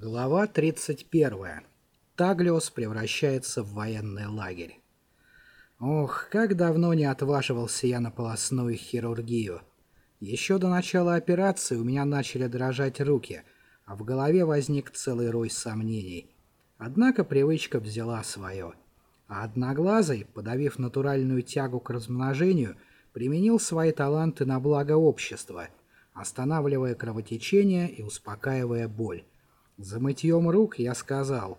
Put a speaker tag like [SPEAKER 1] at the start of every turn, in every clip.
[SPEAKER 1] Глава 31. Таглиос превращается в военный лагерь. Ох, как давно не отваживался я на полостную хирургию. Еще до начала операции у меня начали дрожать руки, а в голове возник целый рой сомнений. Однако привычка взяла свое. А Одноглазый, подавив натуральную тягу к размножению, применил свои таланты на благо общества, останавливая кровотечение и успокаивая боль. За мытьем рук я сказал,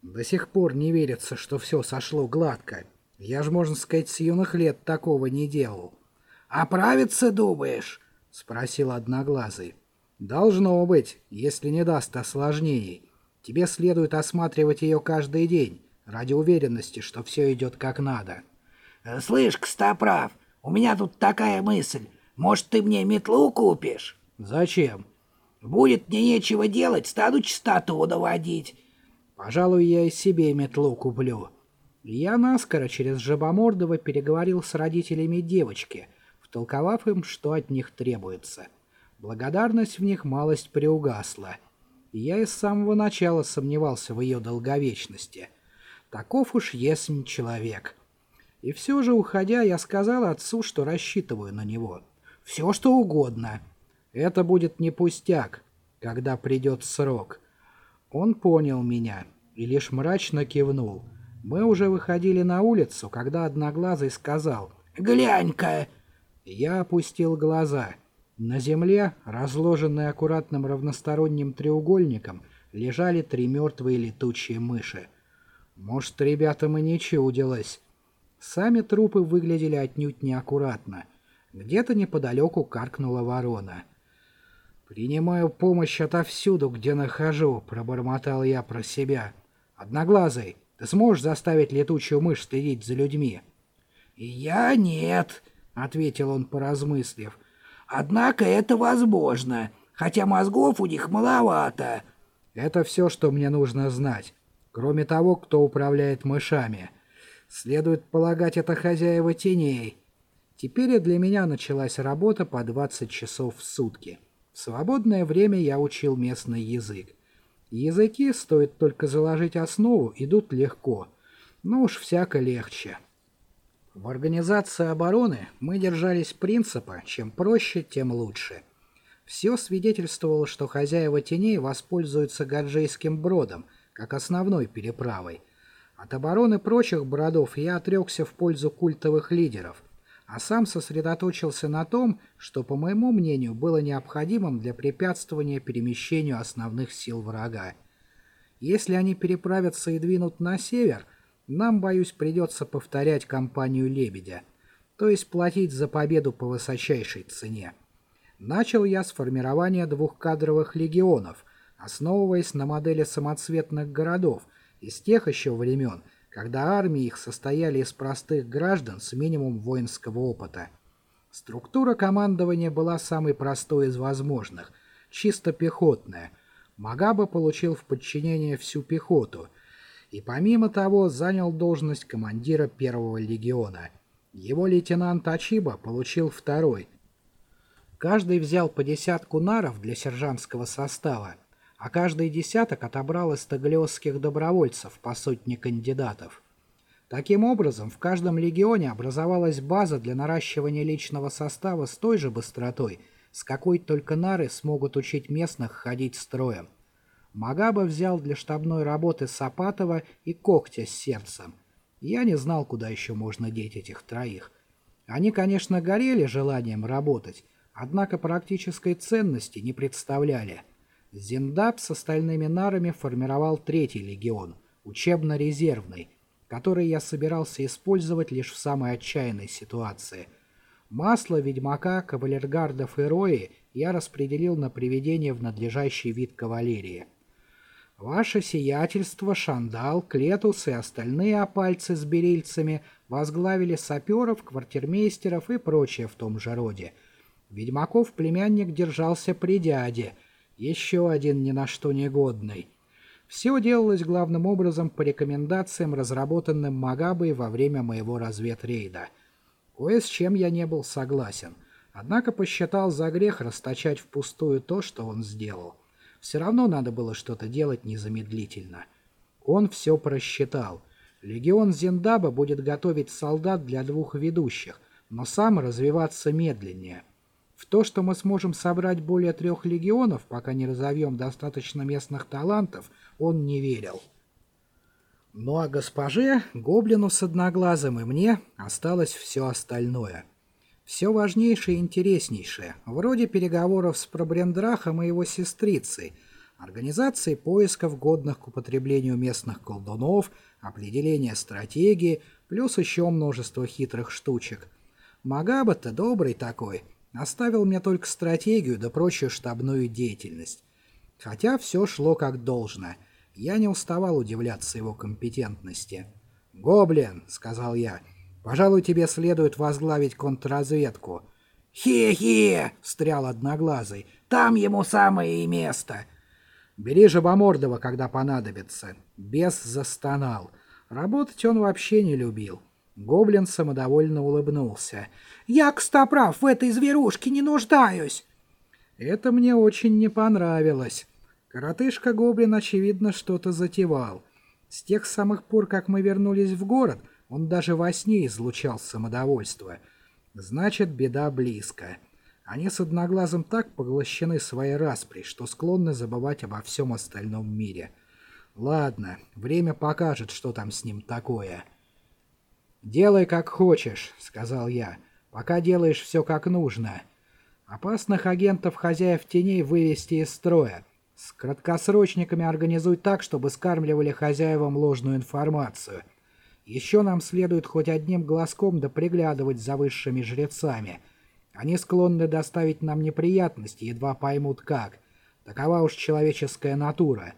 [SPEAKER 1] «До сих пор не верится, что все сошло гладко. Я же, можно сказать, с юных лет такого не делал». «Оправиться, думаешь?» — спросил Одноглазый. «Должно быть, если не даст осложнений. Тебе следует осматривать ее каждый день, ради уверенности, что все идет как надо».
[SPEAKER 2] «Слышь, Костоправ, у меня тут такая мысль. Может, ты мне метлу купишь?»
[SPEAKER 1] «Зачем?»
[SPEAKER 2] Будет мне нечего делать, стану чистоту наводить.
[SPEAKER 1] Пожалуй, я и себе метлу куплю. Я наскоро через Жабомордова переговорил с родителями девочки, втолковав им, что от них требуется. Благодарность в них малость приугасла. Я и с самого начала сомневался в ее долговечности. Таков уж есмь человек. И все же, уходя, я сказал отцу, что рассчитываю на него. Все, что угодно. Это будет не пустяк, когда придет срок. Он понял меня и лишь мрачно кивнул. Мы уже выходили на улицу, когда Одноглазый сказал
[SPEAKER 2] «Глянь-ка!»
[SPEAKER 1] Я опустил глаза. На земле, разложенные аккуратным равносторонним треугольником, лежали три мертвые летучие мыши. Может, ребятам и не чудилось. Сами трупы выглядели отнюдь неаккуратно. Где-то неподалеку каркнула ворона — «Принимаю помощь отовсюду, где нахожу», — пробормотал я про себя. «Одноглазый, ты сможешь заставить летучую мышь следить за людьми?»
[SPEAKER 2] «Я нет», — ответил он, поразмыслив. «Однако это возможно, хотя мозгов у них маловато».
[SPEAKER 1] «Это все, что мне нужно знать, кроме того, кто управляет мышами. Следует полагать, это хозяева теней». Теперь для меня началась работа по 20 часов в сутки. В свободное время я учил местный язык. Языки, стоит только заложить основу, идут легко. Но уж всяко легче. В организации обороны мы держались принципа «чем проще, тем лучше». Все свидетельствовало, что хозяева теней воспользуются Гаджейским бродом, как основной переправой. От обороны прочих бродов я отрекся в пользу культовых лидеров – а сам сосредоточился на том, что, по моему мнению, было необходимым для препятствования перемещению основных сил врага. Если они переправятся и двинут на север, нам, боюсь, придется повторять кампанию «Лебедя», то есть платить за победу по высочайшей цене. Начал я с формирования двух кадровых легионов, основываясь на модели самоцветных городов из тех еще времен, когда армии их состояли из простых граждан с минимум воинского опыта. Структура командования была самой простой из возможных, чисто пехотная. Магаба получил в подчинение всю пехоту и помимо того занял должность командира первого легиона. Его лейтенант Ачиба получил второй. Каждый взял по десятку наров для сержантского состава, а каждый десяток отобрал из таглиосских добровольцев по сотне кандидатов. Таким образом, в каждом легионе образовалась база для наращивания личного состава с той же быстротой, с какой только нары смогут учить местных ходить строем. Магаба взял для штабной работы Сапатова и Когтя с сердцем. Я не знал, куда еще можно деть этих троих. Они, конечно, горели желанием работать, однако практической ценности не представляли – Зиндап с остальными нарами формировал третий легион, учебно-резервный, который я собирался использовать лишь в самой отчаянной ситуации. Масло, ведьмака, кавалергардов и рои я распределил на приведение в надлежащий вид кавалерии. Ваше сиятельство, Шандал, Клетус и остальные опальцы с берильцами возглавили саперов, квартирмейстеров и прочее в том же роде. Ведьмаков племянник держался при дяде — еще один ни на что негодный. Все делалось главным образом по рекомендациям, разработанным Магабой во время моего разведрейда. Кое с чем я не был согласен, однако посчитал за грех расточать впустую то, что он сделал. все равно надо было что-то делать незамедлительно. Он все просчитал. Легион Зендаба будет готовить солдат для двух ведущих, но сам развиваться медленнее. В то, что мы сможем собрать более трех легионов, пока не разовьем достаточно местных талантов, он не верил. Ну а госпоже, гоблину с одноглазым и мне осталось все остальное. Все важнейшее и интереснейшее, вроде переговоров с Пробрендрахом и его сестрицей, организации поисков годных к употреблению местных колдунов, определения стратегии, плюс еще множество хитрых штучек. Магаба-то добрый такой, оставил мне только стратегию да прочую штабную деятельность. Хотя все шло как должно — я не уставал удивляться его компетентности. «Гоблин», — сказал я, — «пожалуй, тебе следует возглавить контрразведку».
[SPEAKER 2] «Хе-хе!» — встрял Одноглазый. «Там ему самое и место!»
[SPEAKER 1] «Бери Жабомордова, когда понадобится». Бес застонал. Работать он вообще не любил. Гоблин самодовольно улыбнулся.
[SPEAKER 2] «Я, кстоправ, в этой зверушке не нуждаюсь!»
[SPEAKER 1] Это мне очень не понравилось. Коротышка-гоблин, очевидно, что-то затевал. С тех самых пор, как мы вернулись в город, он даже во сне излучал самодовольство. Значит, беда близко. Они с Одноглазым так поглощены своей распри, что склонны забывать обо всем остальном мире. Ладно, время покажет, что там с ним такое. «Делай, как хочешь», — сказал я, — «пока делаешь все как нужно. Опасных агентов хозяев теней вывести из строя». С краткосрочниками организуй так, чтобы скармливали хозяевам ложную информацию. Еще нам следует хоть одним глазком да приглядывать за высшими жрецами. Они склонны доставить нам неприятности, едва поймут как. Такова уж человеческая натура.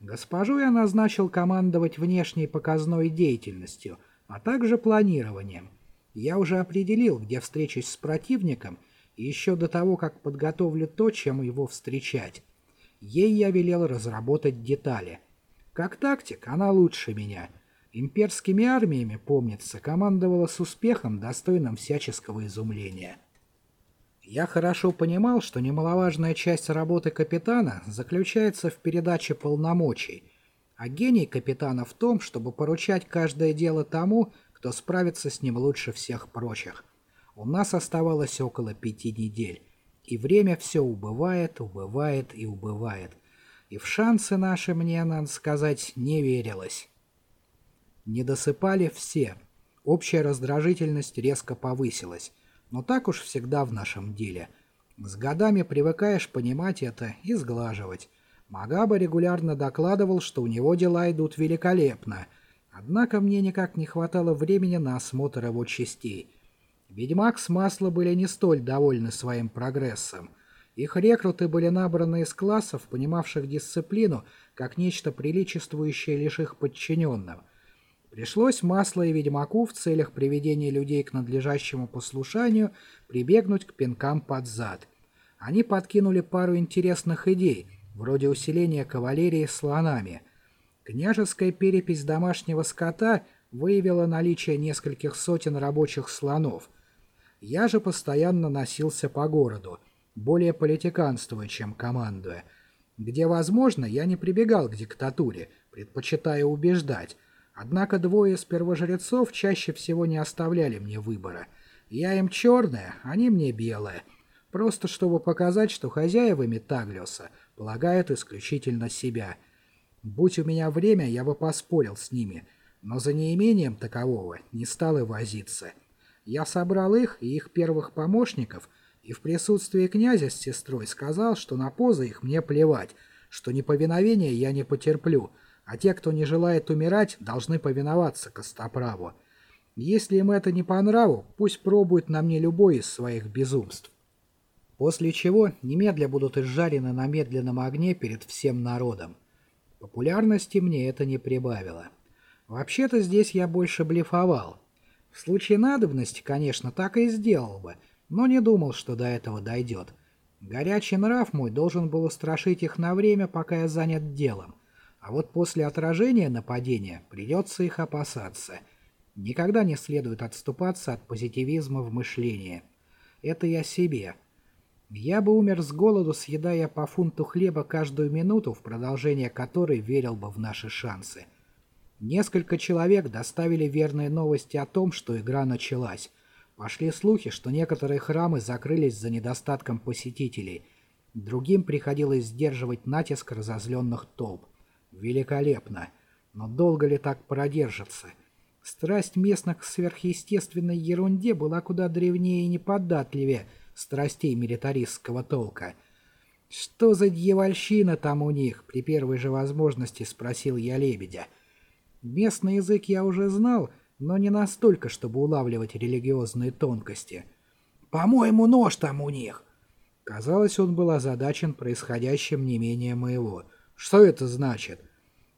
[SPEAKER 1] Госпожу я назначил командовать внешней показной деятельностью, а также планированием. Я уже определил, где встречусь с противником, еще до того, как подготовлю то, чем его встречать. Ей я велел разработать детали. Как тактик она лучше меня. Имперскими армиями, помнится, командовала с успехом, достойным всяческого изумления. Я хорошо понимал, что немаловажная часть работы капитана заключается в передаче полномочий, а гений капитана в том, чтобы поручать каждое дело тому, кто справится с ним лучше всех прочих. У нас оставалось около пяти недель. И время все убывает, убывает и убывает. И в шансы наши мне, надо сказать, не верилось. Не досыпали все. Общая раздражительность резко повысилась. Но так уж всегда в нашем деле. С годами привыкаешь понимать это и сглаживать. Магаба регулярно докладывал, что у него дела идут великолепно. Однако мне никак не хватало времени на осмотр его частей. Ведьмак с Масла были не столь довольны своим прогрессом. Их рекруты были набраны из классов, понимавших дисциплину, как нечто приличествующее лишь их подчиненным. Пришлось Масло и Ведьмаку в целях приведения людей к надлежащему послушанию прибегнуть к пинкам под зад. Они подкинули пару интересных идей, вроде усиления кавалерии слонами. Княжеская перепись домашнего скота выявила наличие нескольких сотен рабочих слонов – я же постоянно носился по городу, более политиканствуя, чем командуя. Где возможно, я не прибегал к диктатуре, предпочитая убеждать. Однако двое из первожрецов чаще всего не оставляли мне выбора. Я им черная, они мне белая. Просто чтобы показать, что хозяевами Таглиоса полагают исключительно себя. Будь у меня время, я бы поспорил с ними, но за неимением такового не стал и возиться. Я собрал их и их первых помощников, и в присутствии князя с сестрой сказал, что на позы их мне плевать, что неповиновение я не потерплю, а те, кто не желает умирать, должны повиноваться Костоправу. Если им это не по нраву, пусть пробуют на мне любой из своих безумств. После чего немедля будут изжарены на медленном огне перед всем народом. Популярности мне это не прибавило. Вообще-то здесь я больше блефовал. В случае надобности, конечно, так и сделал бы, но не думал, что до этого дойдет. Горячий нрав мой должен был устрашить их на время, пока я занят делом. А вот после отражения нападения придется их опасаться. Никогда не следует отступаться от позитивизма в мышлении. Это я себе. Я бы умер с голоду, съедая по фунту хлеба каждую минуту, в продолжение которой верил бы в наши шансы. Несколько человек доставили верные новости о том, что игра началась. Пошли слухи, что некоторые храмы закрылись за недостатком посетителей. Другим приходилось сдерживать натиск разозленных толп. Великолепно. Но долго ли так продержится? Страсть местных к сверхъестественной ерунде была куда древнее и неподатливее – страстей милитаристского толка. «Что за дьявольщина там у них?» — при первой же возможности спросил я лебедя. Местный язык я уже знал, но не настолько, чтобы улавливать религиозные тонкости. «По-моему, нож там у них!» Казалось, он был озадачен происходящим не менее моего. «Что это значит?»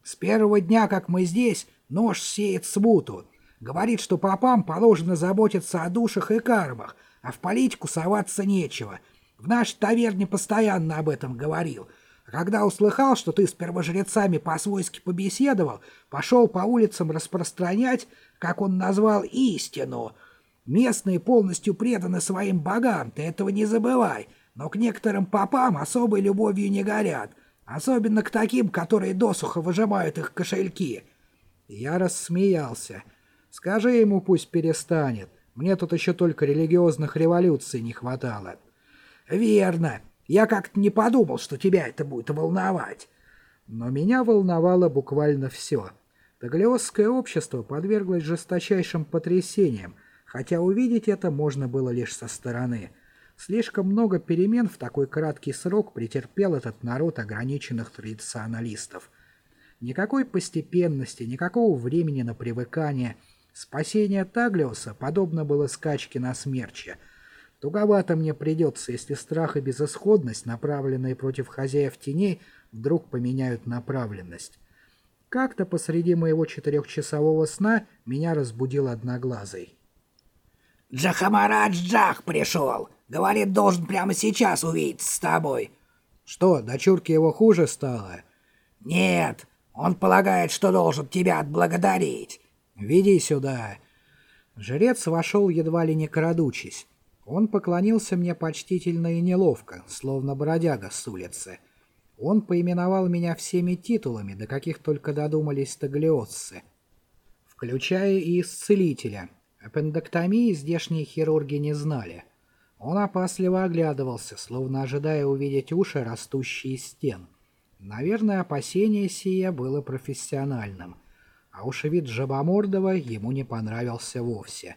[SPEAKER 1] «С первого дня, как мы здесь, нож сеет смуту. Говорит, что попам положено заботиться о душах и кармах, а в политику соваться нечего. В нашей таверне постоянно об этом говорил. А когда услыхал, что ты с первожрецами по-свойски побеседовал, пошел по улицам распространять, как он назвал, истину. Местные полностью преданы своим богам, ты этого не забывай, но к некоторым попам особой любовью не горят, особенно к таким, которые досуха выжимают их кошельки. Я рассмеялся. Скажи ему, пусть перестанет. Мне тут еще только религиозных революций не хватало. Верно. Я как-то не подумал, что тебя это будет волновать. Но меня волновало буквально все. Таглиосское общество подверглось жесточайшим потрясениям, хотя увидеть это можно было лишь со стороны. Слишком много перемен в такой краткий срок претерпел этот народ ограниченных традиционалистов. Никакой постепенности, никакого времени на привыкание – Спасение Таглиуса подобно было скачке на смерче. Туговато мне придется, если страх и безысходность, направленные против хозяев теней, вдруг поменяют направленность. Как-то посреди моего четырехчасового сна меня разбудил одноглазый.
[SPEAKER 2] «Джахамарадж Джах пришел! Говорит, должен прямо сейчас увидеться с тобой!»
[SPEAKER 1] «Что, дочурке его хуже стало?»
[SPEAKER 2] «Нет, он полагает, что должен тебя отблагодарить.
[SPEAKER 1] «Веди сюда!» Жрец вошел едва ли не крадучись. Он поклонился мне почтительно и неловко, словно бродяга с улицы. Он поименовал меня всеми титулами, до каких только додумались таглиосцы, включая и исцелителя. Аппендэктомии здешние хирурги не знали. Он опасливо оглядывался, словно ожидая увидеть уши, растущие из стен. Наверное, опасение сие было профессиональным — а уж вид Жабомордова ему не понравился вовсе.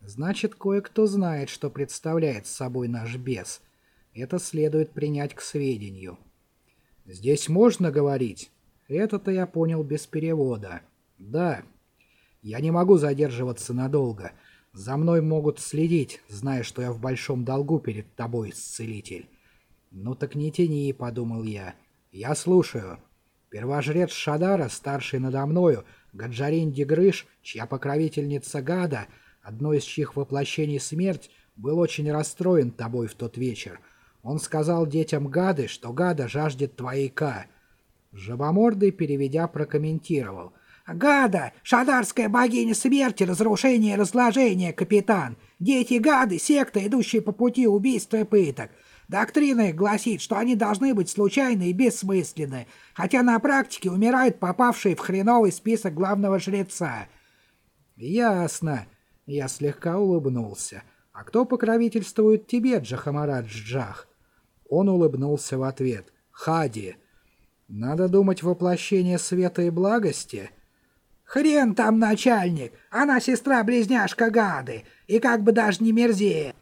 [SPEAKER 1] Значит, кое-кто знает, что представляет собой наш бес. Это следует принять к сведению. «Здесь можно говорить?» Это-то я понял без перевода. «Да. Я не могу задерживаться надолго. За мной могут следить, зная, что я в большом долгу перед тобой, исцелитель». «Ну так не тяни», — подумал я. «Я слушаю». Первожрец Шадара, старший надо мною, Гаджарин Дегрыш, чья покровительница Гада, одно из чьих воплощений смерть, был очень расстроен тобой в тот вечер. Он сказал детям Гады, что Гада жаждет твоей Ка. Жабомордый, переведя, прокомментировал. «Гада! Шадарская богиня смерти, разрушения и разложения, капитан! Дети Гады — секта, идущая по пути убийства и пыток. Доктрина их гласит, что они должны быть случайны и бессмысленны, хотя на практике умирают попавшие в хреновый список главного жреца. Ясно. Я слегка улыбнулся. А кто покровительствует тебе, Джахамарадж-Джах? Он улыбнулся в ответ. Хади. Надо думать воплощение света и благости. Хрен там начальник, она сестра-близняшка Гады, и как бы даже не мерзее.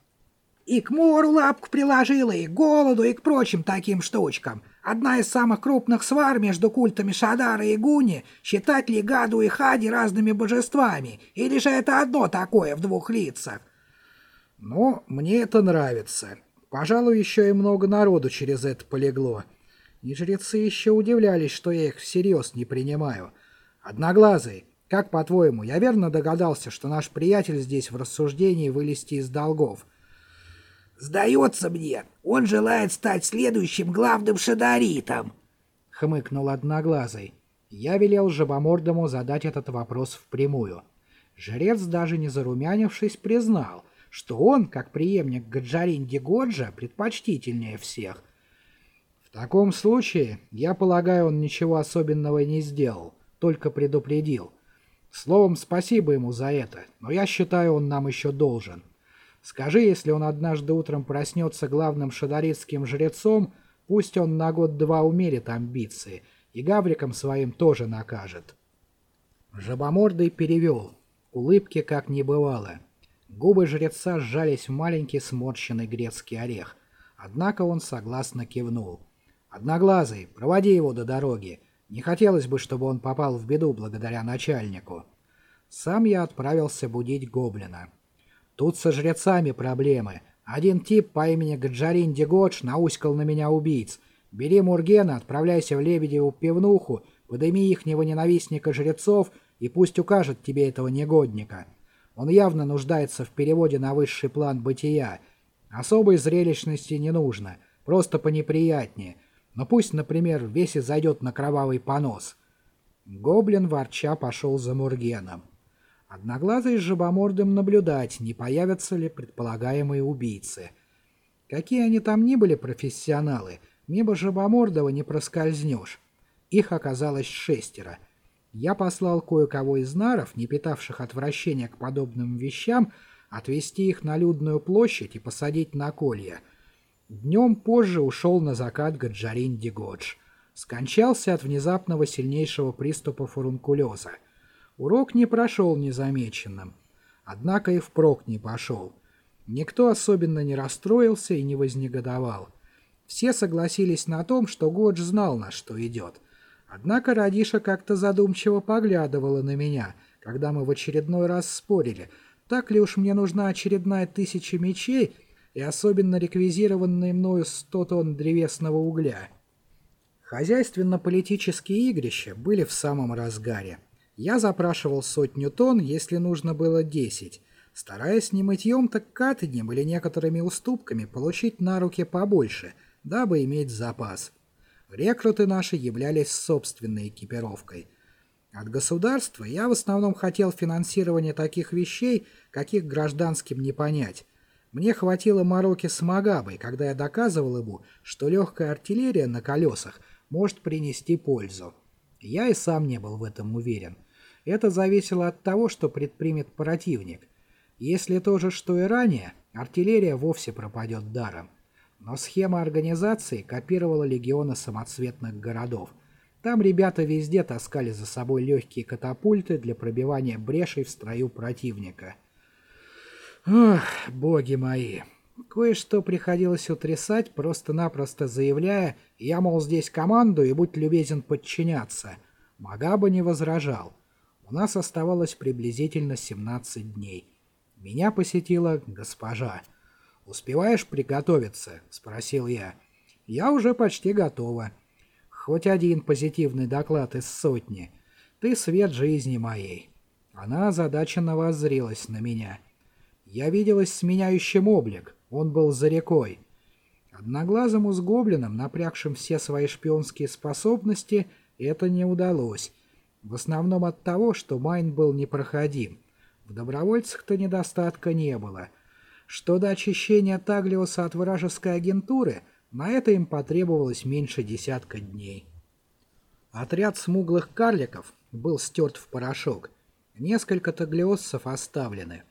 [SPEAKER 1] И к мору лапку приложила, и к голоду, и к прочим таким штучкам. Одна из самых крупных свар между культами Шадара и Гуни — считать ли Гаду и Хади разными божествами, или же это одно такое в двух лицах? Ну, мне это нравится. Пожалуй, еще и много народу через это полегло. И жрецы еще удивлялись, что я их всерьез не принимаю. Одноглазый, как по-твоему, я верно догадался, что наш приятель здесь в рассуждении вылезти из долгов —
[SPEAKER 2] «Сдается мне, он желает стать следующим главным шадаритом», —
[SPEAKER 1] хмыкнул Одноглазый. Я велел Жабомордому задать этот вопрос впрямую. Жрец, даже не зарумянившись, признал, что он, как преемник Гаджаринди Годжа, предпочтительнее всех. В таком случае, я полагаю, он ничего особенного не сделал, только предупредил. Словом, спасибо ему за это, но я считаю, он нам еще должен. Скажи, если он однажды утром проснется главным шадаритским жрецом, пусть он на год-два умерит амбиции, и гавриком своим тоже накажет. Жабомордый перевел. Улыбки как не бывало. Губы жреца сжались в маленький сморщенный грецкий орех. Однако он согласно кивнул. «Одноглазый, проводи его до дороги. Не хотелось бы, чтобы он попал в беду благодаря начальнику. Сам я отправился будить гоблина. Тут со жрецами проблемы. Один тип по имени Гаджарин Дегодж науськал на меня убийц. Бери Мургена, отправляйся в Лебедеву пивнуху, подыми ихнего ненавистника жрецов и пусть укажет тебе этого негодника. Он явно нуждается в переводе на высший план бытия. Особой зрелищности не нужно, просто понеприятнее — но пусть, например, весь и зайдет на кровавый понос. Гоблин ворча пошел за Мургеном. Одноглазый с жабомордым наблюдать, не появятся ли предполагаемые убийцы. Какие они там ни были профессионалы, мимо жабомордого не проскользнешь. Их оказалось шестеро. Я послал кое-кого из наров, не питавших отвращения к подобным вещам, отвезти их на людную площадь и посадить на колья — Днем позже ушел на закат Гаджарин Дигодж. Скончался от внезапного сильнейшего приступа фурункулеза. Урок не прошел незамеченным. Однако и впрок не пошел. Никто особенно не расстроился и не вознегодовал. Все согласились на том, что Годж знал, на что идет. Однако Радиша как-то задумчиво поглядывала на меня, когда мы в очередной раз спорили, так ли уж мне нужна очередная тысяча мечей, и особенно реквизированные мною 100 тонн древесного угля. Хозяйственно-политические игрища были в самом разгаре. Я запрашивал сотню тонн, если нужно было 10, стараясь не мытьем, так катаньем или некоторыми уступками получить на руки побольше, дабы иметь запас. Рекруты наши являлись собственной экипировкой. От государства я в основном хотел финансирования таких вещей, каких гражданским не понять, мне хватило мороки с Магабой, когда я доказывал ему, что легкая артиллерия на колесах может принести пользу. Я и сам не был в этом уверен. Это зависело от того, что предпримет противник. Если то же, что и ранее, артиллерия вовсе пропадет даром. Но схема организации копировала легионы самоцветных городов. Там ребята везде таскали за собой легкие катапульты для пробивания брешей в строю противника – Ох, боги мои. Кое-что приходилось утрясать, просто-напросто заявляя, я, мол, здесь команду и будь любезен подчиняться. Магаба не возражал. У нас оставалось приблизительно 17 дней. Меня посетила госпожа. «Успеваешь приготовиться?» — спросил я. «Я уже почти готова. Хоть один позитивный доклад из сотни. Ты свет жизни моей». Она озадаченно воззрилась на меня — я виделась с меняющим облик, он был за рекой. Одноглазому с гоблином, напрягшим все свои шпионские способности, это не удалось. В основном от того, что Майн был непроходим. В добровольцах-то недостатка не было. Что до очищения Таглиоса от вражеской агентуры, на это им потребовалось меньше десятка дней. Отряд смуглых карликов был стерт в порошок. Несколько таглиоссов оставлены.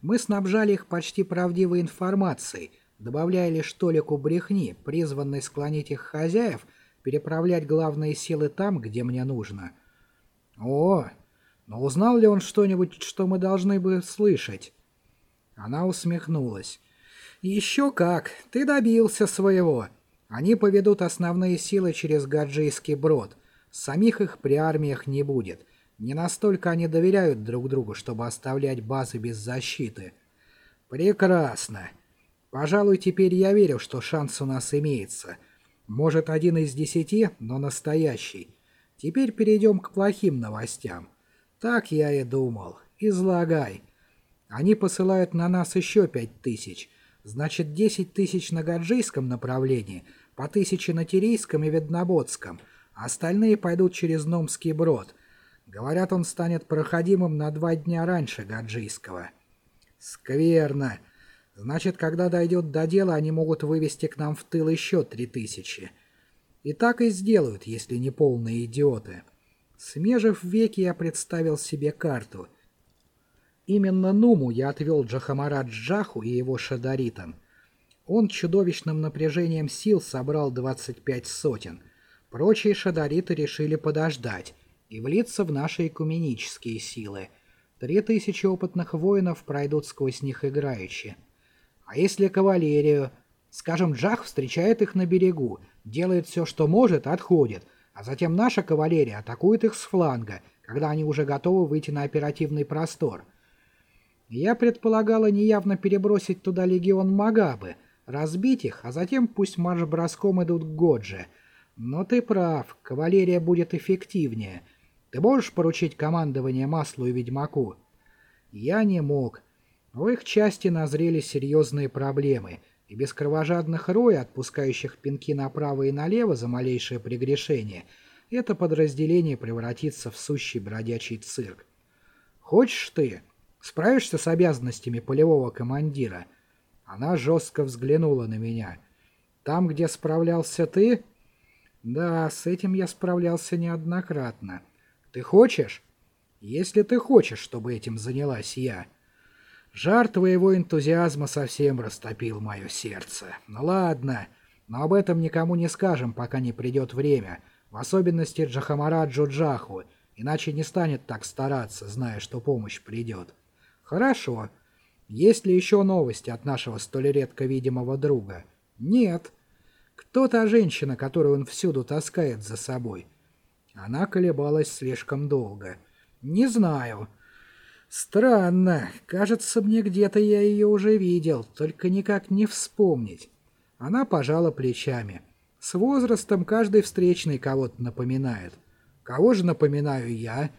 [SPEAKER 1] Мы снабжали их почти правдивой информацией, добавляя лишь толику брехни, призванной склонить их хозяев переправлять главные силы там, где мне нужно. О, но узнал ли он что-нибудь, что мы должны бы слышать? Она усмехнулась. «Еще как! Ты добился своего! Они поведут основные силы через Гаджийский брод. Самих их при армиях не будет. Не настолько они доверяют друг другу, чтобы оставлять базы без защиты. Прекрасно. Пожалуй, теперь я верю, что шанс у нас имеется. Может, один из десяти, но настоящий. Теперь перейдем к плохим новостям. Так я и думал. Излагай. Они посылают на нас еще пять тысяч. Значит, десять тысяч на гаджийском направлении, по тысяче на Тирийском и Веднободском. Остальные пойдут через Номский брод. Говорят, он станет проходимым на два дня раньше Гаджийского. Скверно. Значит, когда дойдет до дела, они могут вывести к нам в тыл еще три тысячи. И так и сделают, если не полные идиоты. Смежив веки, я представил себе карту. Именно Нуму я отвел Джахамарат Джаху и его шадаритам. Он чудовищным напряжением сил собрал 25 сотен. Прочие шадариты решили подождать и влиться в наши экуменические силы. Три тысячи опытных воинов пройдут сквозь них играючи. А если кавалерию? Скажем, Джах встречает их на берегу, делает все, что может, отходит, а затем наша кавалерия атакует их с фланга, когда они уже готовы выйти на оперативный простор. Я предполагала неявно перебросить туда легион Магабы, разбить их, а затем пусть марш-броском идут к Годже. Но ты прав, кавалерия будет эффективнее. Ты можешь поручить командование Маслу и Ведьмаку? Я не мог. В их части назрели серьезные проблемы, и без кровожадных роя, отпускающих пинки направо и налево за малейшее прегрешение, это подразделение превратится в сущий бродячий цирк. Хочешь ты? Справишься с обязанностями полевого командира? Она жестко взглянула на меня. Там, где справлялся ты? Да, с этим я справлялся неоднократно. Ты хочешь? Если ты хочешь, чтобы этим занялась я... Жар твоего энтузиазма совсем растопил мое сердце. Ну ладно, но об этом никому не скажем, пока не придет время, в особенности Джахамараджу Джаху, иначе не станет так стараться, зная, что помощь придет. Хорошо. Есть ли еще новости от нашего столь редко видимого друга? Нет. Кто та женщина, которую он всюду таскает за собой? Она колебалась слишком долго. Не знаю. Странно. Кажется, мне где-то я ее уже видел, только никак не вспомнить. Она пожала плечами. С возрастом каждый встречный кого-то напоминает. Кого же напоминаю я?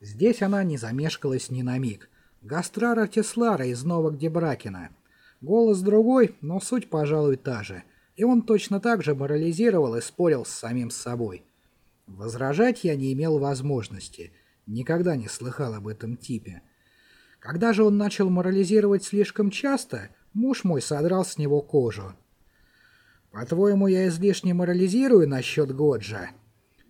[SPEAKER 1] Здесь она не замешкалась ни на миг. Гастрара Теслара из Новок Дебракина. Голос другой, но суть, пожалуй, та же. И он точно так же морализировал и спорил с самим собой. Возражать я не имел возможности — Никогда не слыхал об этом типе. Когда же он начал морализировать слишком часто, муж мой содрал с него кожу. «По-твоему, я излишне морализирую насчет Годжа?»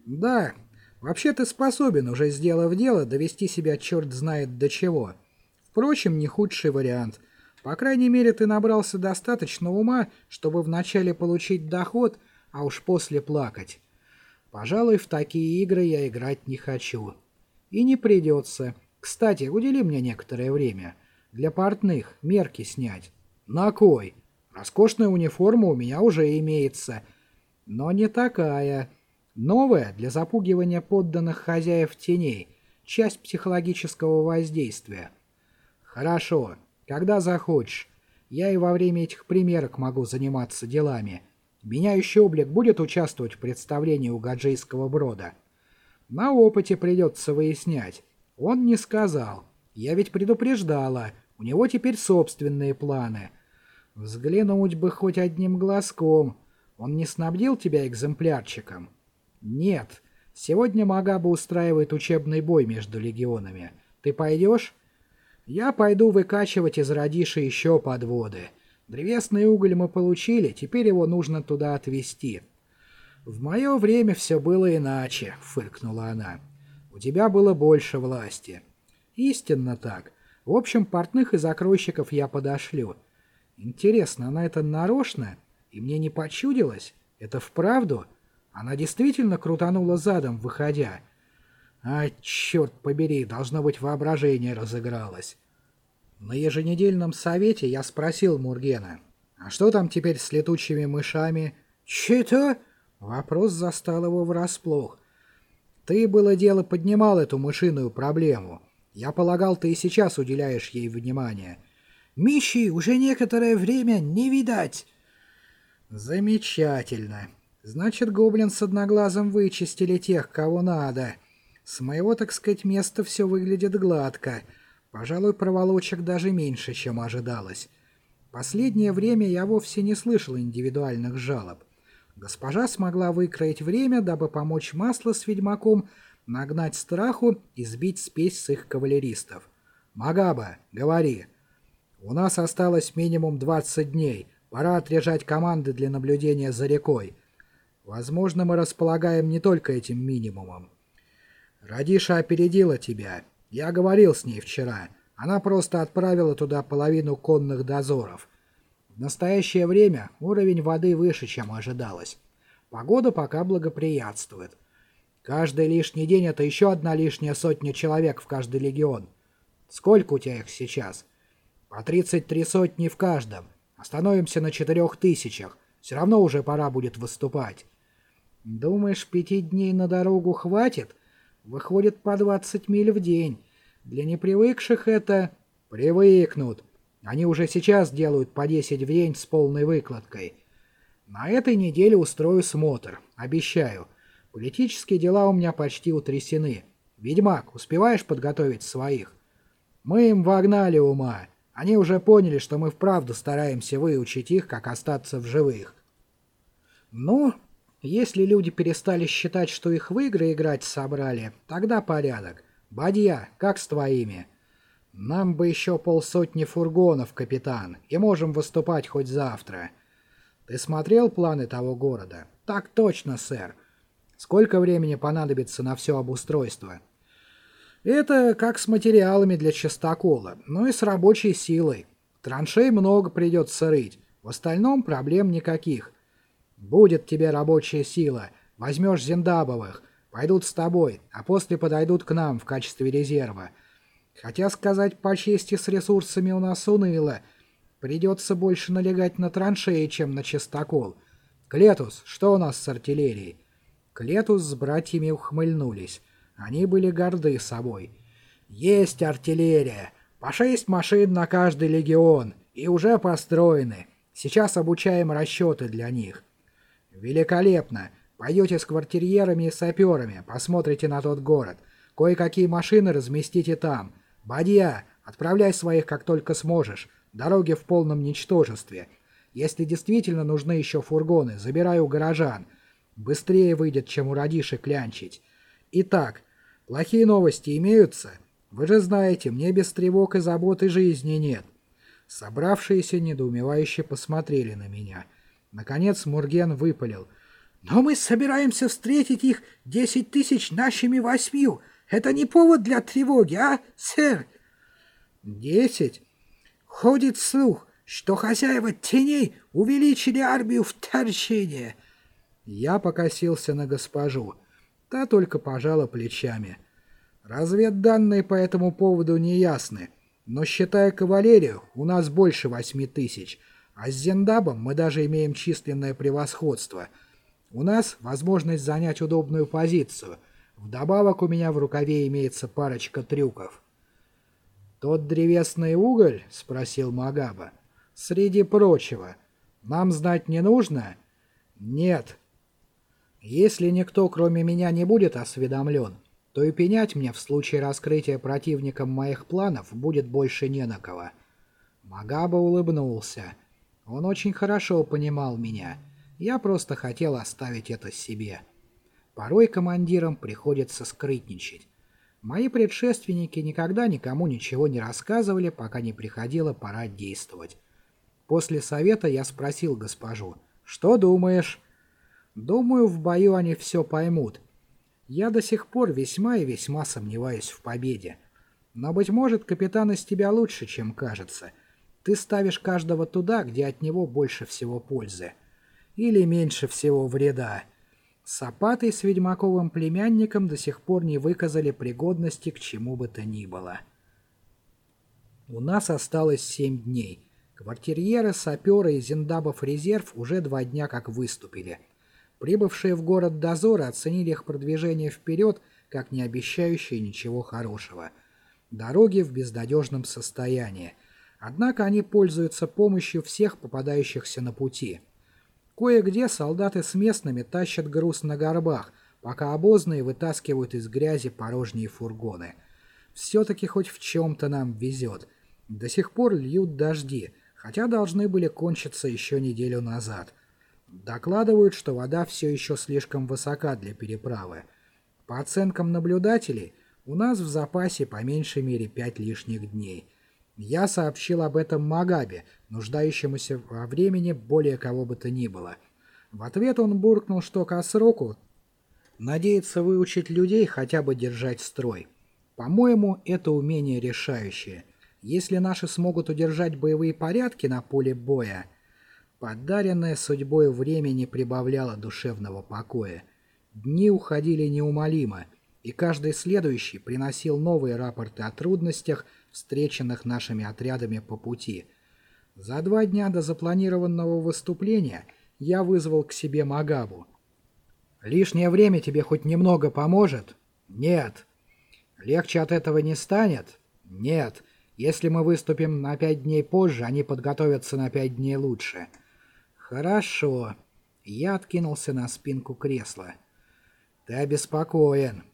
[SPEAKER 1] «Да. Вообще ты способен, уже сделав дело, довести себя черт знает до чего. Впрочем, не худший вариант. По крайней мере, ты набрался достаточно ума, чтобы вначале получить доход, а уж после плакать. Пожалуй, в такие игры я играть не хочу». И не придется. Кстати, удели мне некоторое время. Для портных мерки снять. На кой? Роскошная униформа у меня уже имеется. Но не такая. Новая для запугивания подданных хозяев теней. Часть психологического воздействия. Хорошо. Когда захочешь. Я и во время этих примерок могу заниматься делами. Меняющий облик будет участвовать в представлении у гаджейского брода. На опыте придется выяснять. Он не сказал. Я ведь предупреждала. У него теперь собственные планы. Взглянуть бы хоть одним глазком. Он не снабдил тебя экземплярчиком? Нет. Сегодня Магаба устраивает учебный бой между легионами. Ты пойдешь? Я пойду выкачивать из Радиши еще подводы. Древесный уголь мы получили, теперь его нужно туда отвезти. «В мое время все было иначе», — фыркнула она. «У тебя было больше власти». «Истинно так. В общем, портных и закройщиков я подошлю. Интересно, она это нарочно? И мне не почудилось? Это вправду? Она действительно крутанула задом, выходя?» «А, черт побери, должно быть, воображение разыгралось». На еженедельном совете я спросил Мургена, «А что там теперь с летучими мышами?» «Че-то?» Вопрос застал его врасплох. «Ты, было дело, поднимал эту мышиную проблему. Я полагал, ты и сейчас уделяешь ей внимание». «Миши уже некоторое время не видать». «Замечательно. Значит, гоблин с одноглазом вычистили тех, кого надо. С моего, так сказать, места все выглядит гладко. Пожалуй, проволочек даже меньше, чем ожидалось. Последнее время я вовсе не слышал индивидуальных жалоб. Госпожа смогла выкроить время, дабы помочь Масло с ведьмаком нагнать страху и сбить спесь с их кавалеристов. «Магаба, говори!» У нас осталось минимум 20 дней. Пора отряжать команды для наблюдения за рекой. Возможно, мы располагаем не только этим минимумом. Радиша опередила тебя. Я говорил с ней вчера. Она просто отправила туда половину конных дозоров. В настоящее время уровень воды выше, чем ожидалось. Погода пока благоприятствует. Каждый лишний день это еще одна лишняя сотня человек в каждый легион. Сколько у тебя их сейчас? По 33 сотни в каждом. Остановимся на четырех тысячах. Все равно уже пора будет выступать. Думаешь, пяти дней на дорогу хватит? Выходит по 20 миль в день. Для непривыкших это... Привыкнут. Они уже сейчас делают по 10 в день с полной выкладкой. На этой неделе устрою смотр. Обещаю. Политические дела у меня почти утрясены. Ведьмак, успеваешь подготовить своих? Мы им вогнали ума. Они уже поняли, что мы вправду стараемся выучить их, как остаться в живых. Ну, если люди перестали считать, что их в игры играть собрали, тогда порядок. Бадья, как с твоими? Нам бы еще полсотни фургонов, капитан, и можем выступать хоть завтра. Ты смотрел планы того города? Так точно, сэр. Сколько времени понадобится на все обустройство? Это как с материалами для частокола, но и с рабочей силой. Траншей много придется рыть, в остальном проблем никаких. Будет тебе рабочая сила, возьмешь зендабовых, пойдут с тобой, а после подойдут к нам в качестве резерва. Хотя сказать по чести с ресурсами у нас уныло, придется больше налегать на траншеи, чем на частокол. Клетус, что у нас с артиллерией? Клетус с братьями ухмыльнулись. Они были горды собой. «Есть артиллерия! По шесть машин на каждый легион! И уже построены! Сейчас обучаем расчеты для них!» «Великолепно! Пойдете с квартирьерами и саперами, посмотрите на тот город. Кое-какие машины разместите там. Бадья, отправляй своих как только сможешь. Дороги в полном ничтожестве. Если действительно нужны еще фургоны, забирай у горожан. Быстрее выйдет, чем у Радиши клянчить. Итак, Плохие новости имеются? Вы же знаете, мне без тревог и заботы жизни нет. Собравшиеся недоумевающе посмотрели на меня. Наконец Мурген выпалил. «Но мы собираемся встретить их десять тысяч нашими восьмью. Это не повод для тревоги, а, сэр?» «Десять?» «Ходит слух, что хозяева теней увеличили армию вторжения». Я покосился на госпожу. Та только пожала плечами. Разведданные по этому поводу не ясны, но считая кавалерию, у нас больше восьми тысяч, а с Зендабом мы даже имеем численное превосходство. У нас возможность занять удобную позицию. Вдобавок у меня в рукаве имеется парочка трюков. «Тот древесный уголь?» — спросил Магаба. «Среди прочего. Нам знать не нужно?» «Нет», если никто, кроме меня, не будет осведомлен, то и пенять мне в случае раскрытия противником моих планов будет больше не на кого. Магаба улыбнулся. Он очень хорошо понимал меня. Я просто хотел оставить это себе. Порой командирам приходится скрытничать. Мои предшественники никогда никому ничего не рассказывали, пока не приходила пора действовать. После совета я спросил госпожу, «Что думаешь?» Думаю, в бою они все поймут. Я до сих пор весьма и весьма сомневаюсь в победе. Но, быть может, капитан из тебя лучше, чем кажется. Ты ставишь каждого туда, где от него больше всего пользы. Или меньше всего вреда. Сапатой с ведьмаковым племянником до сих пор не выказали пригодности к чему бы то ни было. У нас осталось семь дней. Квартирьеры, саперы и Зиндабов резерв уже два дня как выступили – Прибывшие в город дозоры оценили их продвижение вперед, как не обещающее ничего хорошего. Дороги в безнадежном состоянии. Однако они пользуются помощью всех попадающихся на пути. Кое-где солдаты с местными тащат груз на горбах, пока обозные вытаскивают из грязи порожние фургоны. Все-таки хоть в чем-то нам везет. До сих пор льют дожди, хотя должны были кончиться еще неделю назад. Докладывают, что вода все еще слишком высока для переправы. По оценкам наблюдателей, у нас в запасе по меньшей мере пять лишних дней. Я сообщил об этом Магабе, нуждающемуся во времени более кого бы то ни было. В ответ он буркнул, что к сроку надеется выучить людей хотя бы держать строй. По-моему, это умение решающее. Если наши смогут удержать боевые порядки на поле боя, подаренное судьбой время не прибавляло душевного покоя. Дни уходили неумолимо, и каждый следующий приносил новые рапорты о трудностях, встреченных нашими отрядами по пути. За два дня до запланированного выступления я вызвал к себе Магабу. «Лишнее время тебе хоть немного поможет?» «Нет». «Легче от этого не станет?» «Нет. Если мы выступим на пять дней позже, они подготовятся на пять дней лучше». «Хорошо». Я откинулся на спинку кресла. «Ты обеспокоен».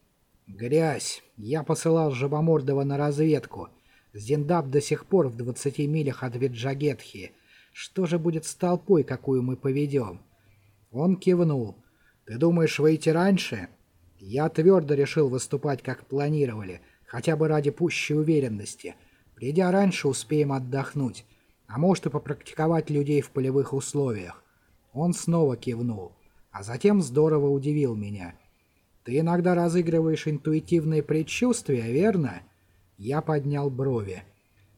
[SPEAKER 1] «Грязь. Я посылал Жабомордова на разведку. Зиндаб до сих пор в 20 милях от Виджагетхи. Что же будет с толпой, какую мы поведем?» Он кивнул. «Ты думаешь выйти раньше?» Я твердо решил выступать, как планировали, хотя бы ради пущей уверенности. Придя раньше, успеем отдохнуть, а может и попрактиковать людей в полевых условиях. Он снова кивнул, а затем здорово удивил меня. «Ты иногда разыгрываешь интуитивные предчувствия, верно?» Я поднял брови.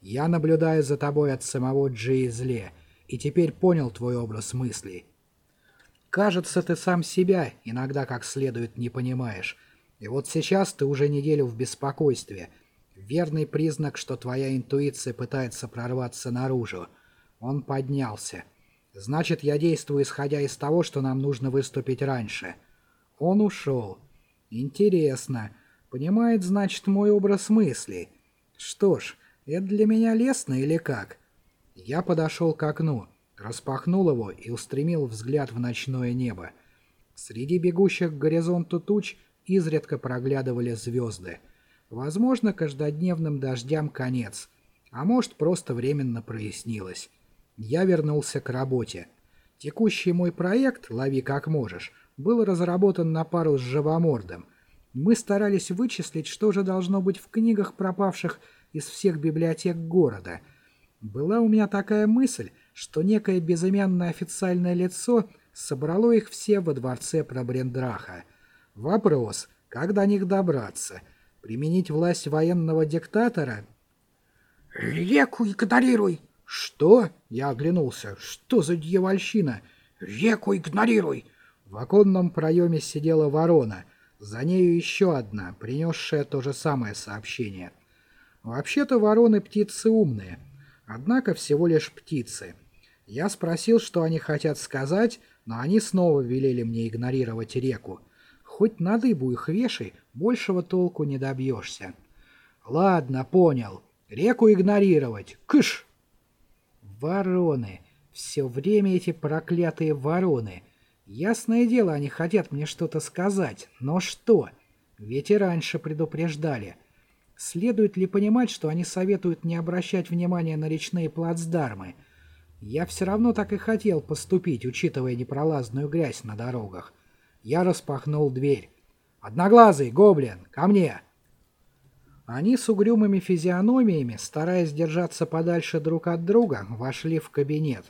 [SPEAKER 1] «Я наблюдаю за тобой от самого Джейзле, и теперь понял твой образ мыслей. Кажется, ты сам себя иногда как следует не понимаешь. И вот сейчас ты уже неделю в беспокойстве. Верный признак, что твоя интуиция пытается прорваться наружу. Он поднялся. Значит, я действую исходя из того, что нам нужно выступить раньше. Он ушел. Интересно. Понимает, значит, мой образ мыслей. Что ж, это для меня лестно или как? Я подошел к окну, распахнул его и устремил взгляд в ночное небо. Среди бегущих к горизонту туч изредка проглядывали звезды. Возможно, каждодневным дождям конец, а может, просто временно прояснилось. Я вернулся к работе. Текущий мой проект «Лови как можешь» был разработан на пару с живомордом — мы старались вычислить, что же должно быть в книгах пропавших из всех библиотек города. Была у меня такая мысль, что некое безымянное официальное лицо собрало их все во дворце Пробрендраха. Вопрос, как до них добраться? Применить власть военного диктатора?
[SPEAKER 2] «Реку игнорируй!»
[SPEAKER 1] «Что?» — я оглянулся. «Что за дьявольщина?»
[SPEAKER 2] «Реку игнорируй!»
[SPEAKER 1] В оконном проеме сидела ворона — за нею еще одна, принесшая то же самое сообщение. Вообще-то вороны птицы умные, однако всего лишь птицы. Я спросил, что они хотят сказать, но они снова велели мне игнорировать реку. Хоть на дыбу их вешай, большего толку не добьешься. Ладно, понял. Реку игнорировать. Кыш! Вороны. Все время эти проклятые вороны. Ясное дело, они хотят мне что-то сказать, но что? Ведь и раньше предупреждали. Следует ли понимать, что они советуют не обращать внимания на речные плацдармы? Я все равно так и хотел поступить, учитывая непролазную грязь на дорогах. Я распахнул дверь. «Одноглазый, гоблин, ко мне!» Они с угрюмыми физиономиями, стараясь держаться подальше друг от друга, вошли в кабинет.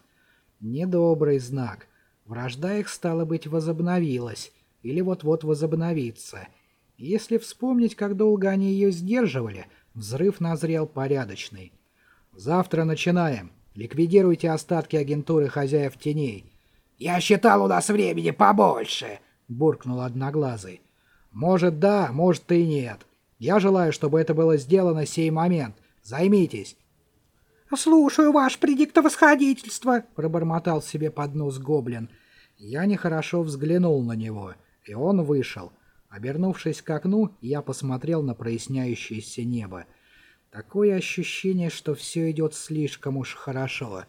[SPEAKER 1] Недобрый знак — Вражда их, стало быть, возобновилась, или вот-вот возобновится. Если вспомнить, как долго они ее сдерживали, взрыв назрел порядочный. «Завтра начинаем. Ликвидируйте остатки агентуры хозяев теней».
[SPEAKER 2] «Я считал, у нас времени побольше», — буркнул Одноглазый.
[SPEAKER 1] «Может, да, может и нет. Я желаю, чтобы это было сделано сей момент. Займитесь».
[SPEAKER 2] «Слушаю, ваше предиктовосходительство», —
[SPEAKER 1] пробормотал себе под нос гоблин. Я нехорошо взглянул на него, и он вышел. Обернувшись к окну, я посмотрел на проясняющееся небо. Такое ощущение, что все идет слишком уж хорошо.